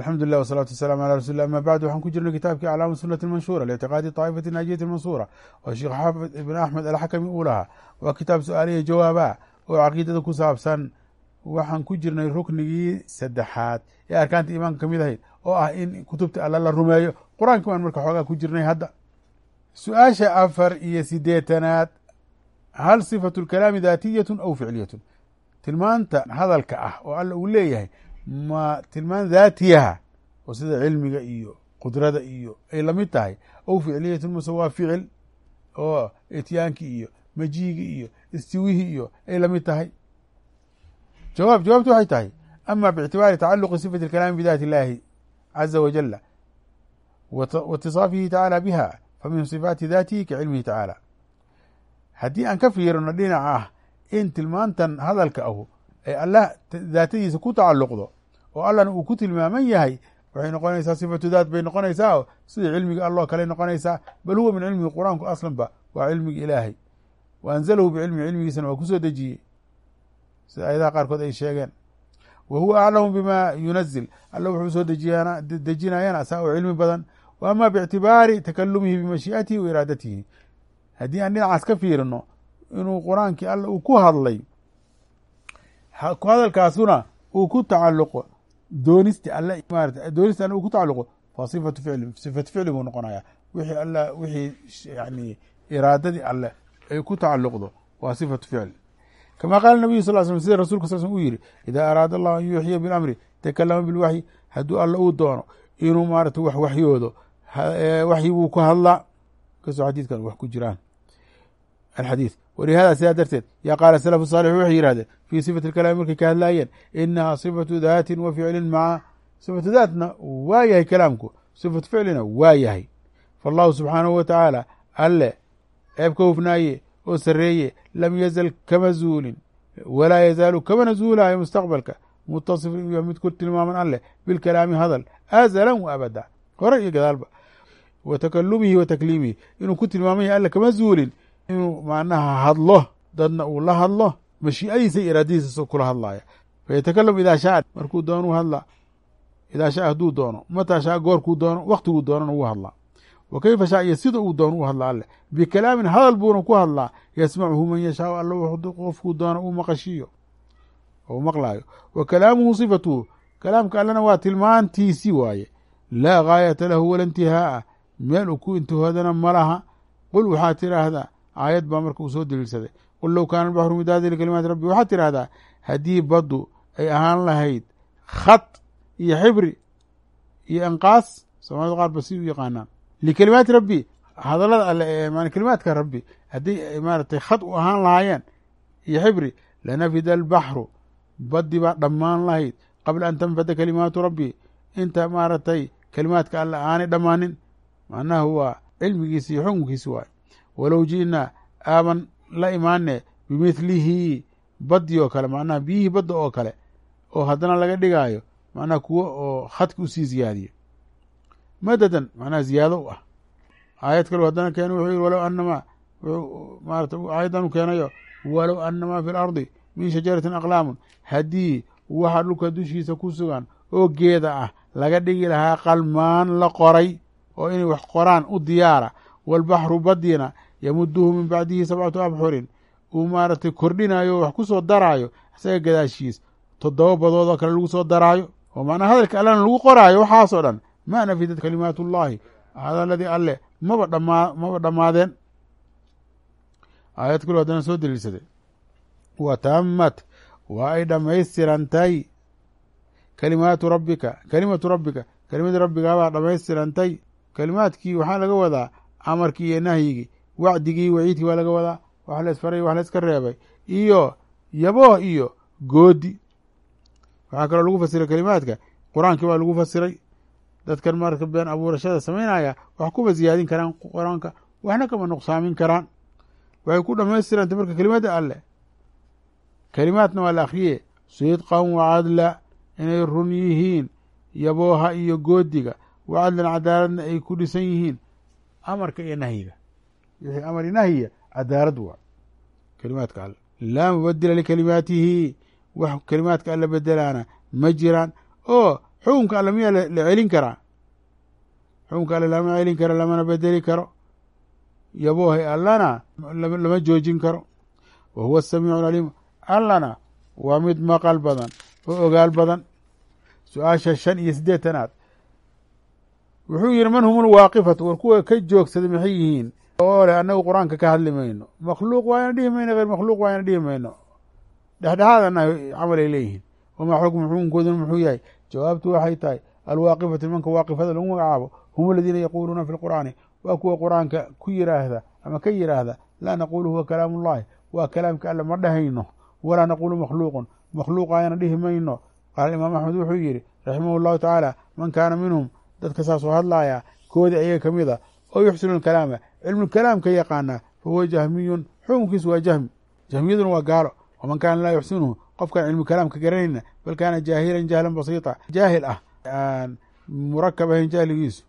alxamdu lilah wasalatu wasalamu ala rasuli lah ama bacd waxaan ku jirnay kitaabkii aclaamu sunati almanshuura liictiqaadi taa'ifati naajiyati almansuura oo sheekh xaafid ibn axmed alxakami uu lahaa. Waa kitaab su'aaliya jawaaba oo caqiidada ku saabsan waxaan ku jirnay ruknigii saddexaad ee arkaanta iimaanka ka mid ahayd oo ah in kutubta alla la rumeeyo. Qur'aanki baan marka xoogaa ku jirnay hadda. Su'aasha afar iyo sideetanaad hal sifatu lkalaami daatiyatun aw ficliyatun? Tilmaanta hadalka ah oo alla uu leeyahay ma tilmaan daatiyaha oo sida cilmiga iyo qudrada iyo ay la mid tahay. Aw ficliyatun mase waa ficil oo ityaankii iyo majiigi iyo istiwihii iyo ay la mid tahay. Jawaab jawaabtu waxay tahay ama bictibaari tacaluqi sifati اlkalaami bidaati اllahi caza wajala wa itisaafihi tacaala biha famin sifaati daatihi ka cilmihi tacaala haddii aan ka fiirino dhinaca ah in tilmaantan hadalka ahu ay allah daatadiisa ku tacalluqdo oo allahna uu ku tilmaaman yahay waxay noqonaysaa sifatu daat bay noqonaysaa sida cilmiga alloo kale noqonaysaa bal huwa min cilmihi qur'aanku aslanba waa cilmiga ilaahay. Wa anzalahu bicilmihi cilmigiisana waa ku soo dejiyey. Sida ayadaha qaarkood ay sheegeen. Wa huwa aclamu bima yunazil alla wuxuu soo dejinayana asaa oo cilmi badan. Wa ama biictibaari takalumihi bimashii'atihi wa iraadatihi. Haddii aan dhinacaas ka fiirino inuu qur'aankii alla uu ku hadlay hadalkaasuna uu ku tacalluqo doonisti alle maarata doonisti alle uu ku tacalluqo fa sifatu ficli sifatu ficli buu noqonaya wixii alla wixii yani iraadadii alle ay ku tacalluqdo waa sifatu ficli kama qaala nabiyu sal slm sida rasulka sal slm uu yihi idaa araada allahu an yuuxiya bilamri takalama bilwaxyi hadduu alla uu doono inuu maarata wax waxyoodo waxyi buu ku hadlaa. Kasoo xadiidkan wax ku jiraan. Alxadiid walihada sidaa darteed yaa qaala salafu saalix waxay yihahdeen fii sifati alkalaami markay ka hadlaayeen inahaa sifatu daatin wa ficlin maca sifatu daatna waa yahay kalaamku sifatu ficlina waa yahay faallahu subxaanahu wa tacaala alle ceeb ka hufnaaye oo sareeye lam yazal kama zuulin walaa yazaalu kamana zuulaayo mustaqbalka mutasif inuu yahay mid ku tilmaaman alleh bilkalaami hadal azalan wa abada hore iyo gadaalba wa takalumihi wa ku tilmaaman yahay alle kama inuu macnaha hadlo dadna uu la hadlo mashii'adiisa iyo iraadadiisa kula hadlaaya. Fayatakalam idaa shaa markuu doonuu hadla. Idaa shaa hadduu doono mataa shaa goorkuu doono waktiguu doonana wuu hadlaa. Wa keyfa shaa iyo sida uu doono u hadla alleh bikalaamin hadal buuna ku hadlaa yasmacuhu man yashaau alla qofkuu doono uu maqashiiyo ou maqlaayo. Wa kalaamuhu sifatuhu kalaamka allena waa tilmaantiisi waaye. Laa gaayata lahu wala intihaa'a. Meel uu ku intihoodana ma laha. Qul waxaad tidhaahdaa aayad baa marka uu soo daliilsaday. Qul low kaana albaxru midaada likalimaati rabbi. Waxaad tidhahdaa haddii baddu ay ahaan lahayd khad iyo xibri iyo anqaas soomaalida qaar ba si u yaqaanaan. Likalimaati rabbi hadallada alle kalimaadka rabbi haddii maaratay khad u ahaan lahaayeen iyo xibri lanafida albaxru baddi baa dhammaan lahayd. Qabla an tanfada kalimaatu rabbi inta maaragtay kalimaadka alle aanay dhammaanin macnaha waa cilmigiisi iyo xukunkiisi waay walow ji'naa aaban la imaane bimithlihi baddi oo kale macnaha biyihii badda oo kale oo haddana laga dhigaayo macnaha kuwo oo khadki u sii ziyaadiyo. Madadan macnaha ziyaado u ah. Aayad kale haddana keena wuxuu yihi walow anamaa maarata aayaddan u keenayo walow anamaa fi lardi min shajaratin aqlaamun. Haddii waxa dhulka dushiisa ku sugan oo geeda ah laga dhigi lahaa qalmaan la qoray oo inay wax qoraan u diyaara waalbaxru badina yamuduhu min bacdihi sabcatu abxurin. Uu maaragtay kordhinayo wax ku soo daraayo isaga gadaashiis. Toddoba badood oo kale lagu soo daraayo. Oo macnaha hadalka allena lagu qoraayo waxaasoo dhan. Ma nafidat kalimaat ullahi hadaladii alleh maba dhamaa maba dhammaadeen. Aayad kalo haddana soo daliilsaday. Wa taammat waa ay dhammaystirantay. Kalimaatu rabbika kalimatu rabbika kelimadii rabbigaabaa dhammaystirantay. Kalimaadkii waxaa laga wadaa amarkii iyo nahyigii wacdigii waciidkii waa laga wadaa wax la isfaray wax la iska reebay iyo yabooh iyo goodi. Waxaa kaloo lagu fasiray kalimaadka qur'aankii baa lagu fasiray dadkan marka been abuurashada samaynaya wax kuma ziyaadin karaan qur'aanka waxna kama nuqsaamin karaan. Waxay ku dhammaystirantay marka kelimadda alleh kelimaadna waa la akriye sidqan wa cadla inay run yihiin yabooha iyo goodiga wa cadlan cadaaladna ay ku dhisan yihiin amarka iyo nahyiga wixii amar iyo nahyiga cadaalad waa kelimaadka alle laa mubadila likalimaatihi wax kelimaadka alle bedelaana ma jiraan oo xukunka alle miyaa la celin karaa xukunka alle lama celin karo lamana bedeli karo yaboohay allana lama joojin karo wa huwa asamiicu alcaliim allana waa mid maqal badan oo ogaal badan su'aasha shan iyo siddeetanaad wuxuu yihi man hum lwaaqifatu war kuwa ka joogsaday maxay yihiin oo leh annagu qur'aanka ka hadli mayno. Makhluuq waayna dhihi mayno hayr makhluuq waayna dhihi mayno. Dhexdhexaadana camal ay leeyihiin. Wamaa xukmu xukunkooduna muxuu yahay? Jawaabtu waxay tahay alwaaqifatu nimanka waaqifada lagu magacaabo hum aladiina yaquuluuna fi lqur'aani waa kuwa qur'aanka ku yiraahda ama ka yiraahda laa naqulu huwa kalaamu ullahi waa kalaamka alle ma dhahayno. Walaa naqulu makhluuqun. Makhluuq ayana dhihi mayno. Qaala imaam axmed wuxuu yidhi raximahu llahu tacaala man kaana minhum dadka saasoo hadlaaya koodi ayaga ka mid a oo yuxsinu lkalaama. Cilmulkalaamka yaqaana fa huwa jahmiyun xukunkiisu waa jahmi. Jahmiyaduna waa gaalo. Waman kaana laa yuxsinuhu qofkaan cilmukalaamka garanayna bal kaana jaahilan jahlan basiita jaahil ah aan murakab ahayn jahligiisu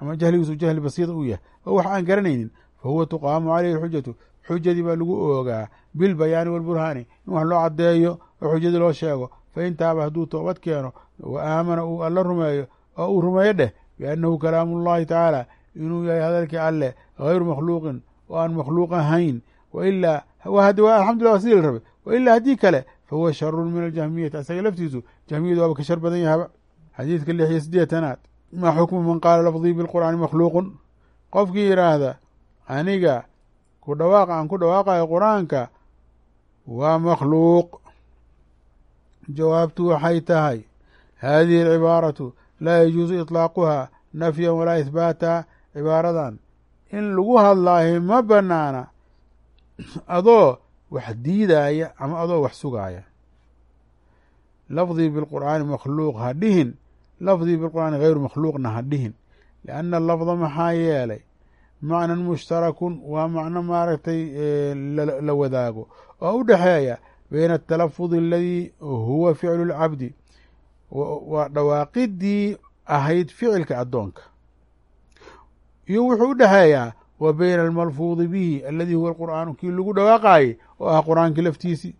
ama jahligiisu jahli basiita uu yahay. Oo wax aan garanaynin. Fa huwa tuqaamu caleyhi xujatu. Xujadii baa lagu oogaa bilbayaani walburhaani in wax loo caddeeyo oo xujadii loo sheego. Fa in taaba hadduu toobad keeno wa aamana uu alla rumeeyo oo uu rumeeyo dheh biannahu kalaamu llahi tacaala inuu yahay hadalkii alleh hayru makhluuqin oo aan makhluuq ahayn. Wailaa alxamdullah waa sidii la rabay. Wailaa haddii kale fa huwa sharun min aljahmiyati asaga laftiisu jahmiyadu waaba ka shar badan yahaba. Xadiidka lix iyo siddeetanaad maa xukmu man qaala lafdii bilqur'aani makhluuqun? Qofkii yidhaahda aniga ku dhawaaqa aan ku dhawaaqayo qur'aanka waa makhluuq. Jawaabtu waxay tahay haadihi alcibaaratu laa yajuusu iطlaaquha nafyan walaa ihbaata cibaaradan. In lagu hadlaayo ma banaana. Adoo wax diidaaya ama adoo wax sugaaya lafdii bilqur'aani makhluuq ha dhihin. Lafdii bilqur'aani hayru makhluuqna ha dhihin. Lianna lafda maxaa yeelay? Macnan mushtarakun waa macno maaragtay la wadaago. Oo u dhexeeya bayna atalafudi aladii huwa ficlu lcabdi waa dhawaaqidii ahayd ficilka addoonka iyo wuxuu u dhexeeyaa wa bayna almalfuudi bihi aladii huwa alqur'aanu kii lagu dhawaaqaayey oo ah qur'aankii laftiisii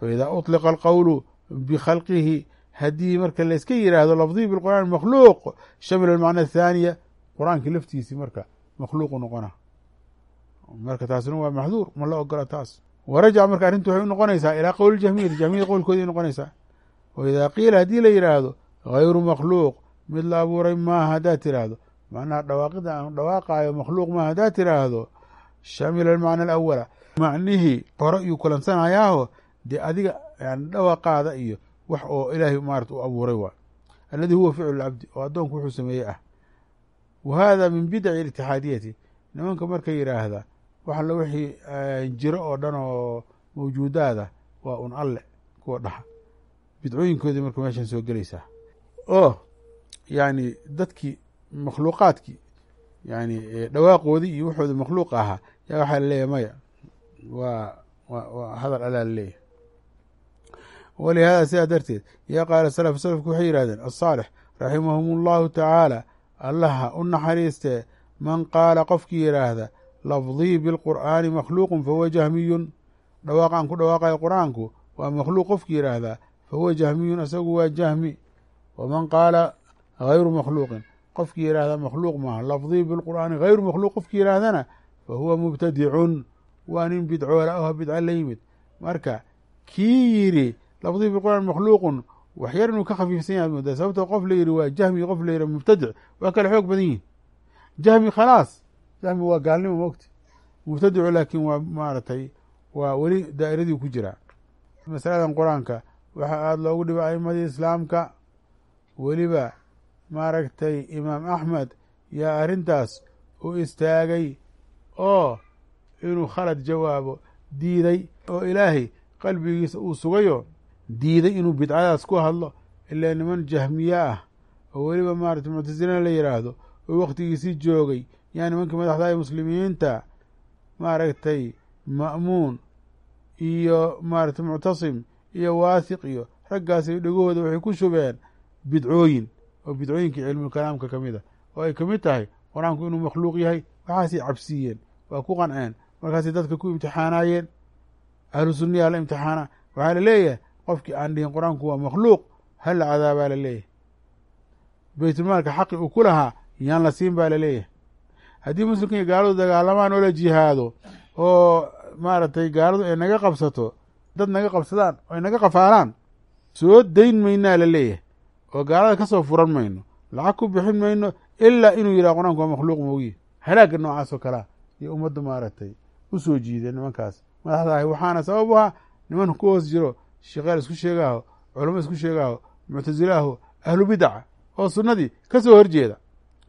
faidaa uطliqa alqowlu bikhalqihi haddii marka layska yidhaahdo lafdihi bilqur'aan makhluuq shamila almacna athaaniya qur'aankii laftiisii marka makhluuqu noqona. Marka taasina waa maxduur ma la ogola taas. Warajac marka arrintu waxay u noqonaysaa ilaa qowl jahmiyati jahmiyada qowlkoodii ay noqonaysaa. Wa idaa qiila haddii la yidhaahdo hayru makhluuq mid la abuuray maaha haddaad tiraahdo macnaha dhawaaqida aan dhawaaqaayo makhluuq maaha haddaad tiraahdo shamila almacna alawala macnihii hore iyuu kulansanayaaho dee adiga yani dhawaqaada iyo wax oo ilaahay maarata u abuuray waa alladii huwa ficlu lcabdi oo addoonku wuxuu sameeyey ah wa hada min bidaci litixaadiyati nimanka marka yidhaahda wax alla wixii jiro oo dhan oo mawjuudaada waa un alle kuwa dhaha bidcooyinkoodii marka meeshan soo gelaysaa oo yani dadkii makhluuqaadkii. Yani dhawaaqoodii iyo wuxooda makhluuq ahaa. Yaa waxaa laleeyahy maya? Waa waa hadal alaa laleeyahy walihada sidaa darteed yaa qaala salaf salafku waxay yihahdeen asaalix raximahum allahu tacaala allaha u naxariistee man qaala qofkii yidhaahda lafdii bilqur'aani makhluuqun fahuwa jahmiyun. Dhawaaqaan ku dhawaaqayo qur'aanku waa makhluuq qofkii yidhaahdaa fahuwa jahmiyun isagu waa jahmi. Waman qaala hayru makhluuqin qofkii yidhaahda makhluuq maaha. Lafdii bilqur'aani hayru makhluuq qofkii yidhaahdana fahuwa mubtadicun waa nin bidcoola oo bidco la yimid. Marka kii yidhi lafdii bilqur'aan makhluuqun waxyar inuu ka khafiifsan yahay moodaa sababtoo qof la yidhi waa jahmi qof la yidhi mubtadic waa kale xoog badan yihiin jahmi khalaas jahmi waa gaalnimo mogti mubtadicu laakiin waa maaragtay waa weli daa'iradii ku jiraa masaladan qur'aanka waxaa aada loogu dhiba a'imadii islaamka weliba maaragtay imaam axmed yaa arrintaas u istaagay oo inuu khalad jawaabo diiday oo ilaahay qalbigiisa uu sugayo diiday inuu bidcadaas ku hadlo ilaa niman jahmiye ah oo weliba maarata muctasilana la yidhaahdo oo wakhtigiisii joogay yaa nimankii madaxda ee muslimiinta maaragtay ma'muun iyo maarata muctasim iyo waathiq iyo raggaasi dhegahooda waxay ku shubeen bidcooyin oo bidcooyinkii cilmulkalaamka ka mid a oo ay ka mid tahay qur'aanku inuu makhluuq yahay waxaasay cabsiiyeen waa ku qanceen markaasay dadka ku imtixaanaayeen ahlu sunniyaa la imtixaana waxaa la leeyahay qofkii aan dhihin qur'aanku waa makhluuq la cadaabaa la leeyahay. Baytulmaalka xaqi uu ku lahaa yaan la siin baa la leeyahay haddii muslimka gaaladu dagaalamaan oo la jihaado oo maaragtay gaaladu ay naga qabsato dad naga qabsadaan oo ay naga qafaalaan soo dayn maynaa la leeyahay oo gaalada ka soo furan mayno lacag ku bixin mayno ilaa inuu yidhaha qur'aanku waa makhluuq moogiye. Halaagga noocaas oo kalea iyo ummadda maaragtay u soo jiideen nimankaas. Madaxda ahi waxaana sabab u ah niman ku hoos jiro sheekhaal isku sheegaaho culamo isku sheegaaho muctasilaaho ahlu bidaca oo sunnadii ka soo horjeeda.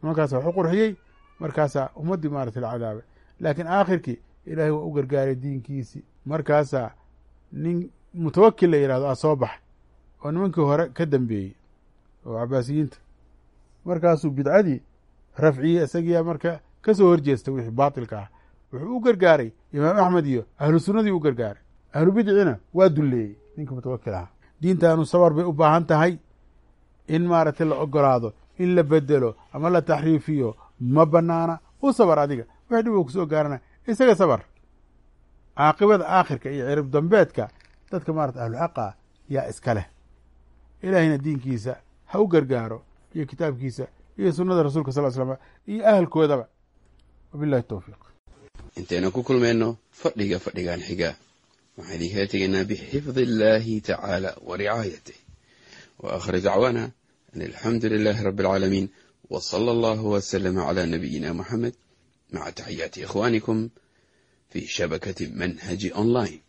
Nimankaas waxu qurxiyey markaasaa ummaddii maaragtay la cadaabay laakiin aakhirkii ilaahay waa u gargaaray diinkiisii markaasaa nin mutawakil la yidhahdo ah soo baxay oo nimankii hore ka dambeeyey oo cabaasiyiinta. Markaasuu bidcadii rafciyey isagiyaa marka ka soo horjeesta wixii baatilka ah. Wuxuu u gargaaray imaam axmed iyo ahlu sunnadii u gargaaray. Ahlu bidcina waa dulleeyey. Ninka mutawakil ahaa. Diintaanu sabar bay u baahan tahay in maaragtay la ogolaado in la bedelo ama la taxriifiyo. Ma banaana u sabar adiga. Wix uu ku soo gaarana. Isaga sabar. Caaqibada aakhirka iyo cirib dambeedka dadka maarata ahluxaqa ah yaa iska leh. Ilaahayna diinkiisa ha u gargaaro iyo kitaabkiisa iyo sunnada rasuulka sal slm iyo ahalkoodaba wabilahi towfiiq intaynu ku kulmayno fadhiga fadhigan xiga waxaan idinkala tegaynaa bixifdi illaahi tacaala wa ricaayatih wa dacwaana an alxamdu lilaahi rabbi alcaalamiin w sala allahu wslama cla nabiyina muxamed maca taxiyaati ikhwanikum fi shabakati manhaji online